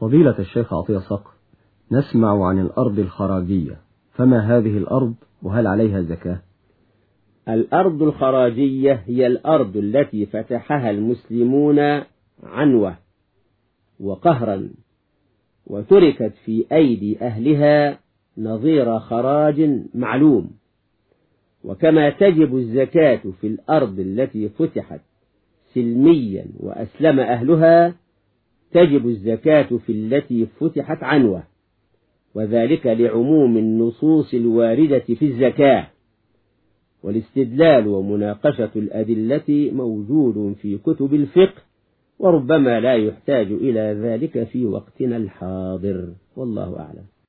فضيلة الشيخ عطية صقر نسمع عن الأرض الخراجية فما هذه الأرض وهل عليها زكاة؟ الأرض الخراجية هي الأرض التي فتحها المسلمون عنوة وقهرا وتركت في أيدي أهلها نظير خراج معلوم. وكما تجب الزكاة في الأرض التي فتحت سلميا وأسلم أهلها تجب الزكاة في التي فتحت عنوة وذلك لعموم النصوص الواردة في الزكاة. والاستدلال ومناقشة الأدلة موجود في كتب الفقه وربما لا يحتاج إلى ذلك في وقتنا الحاضر. والله أعلم.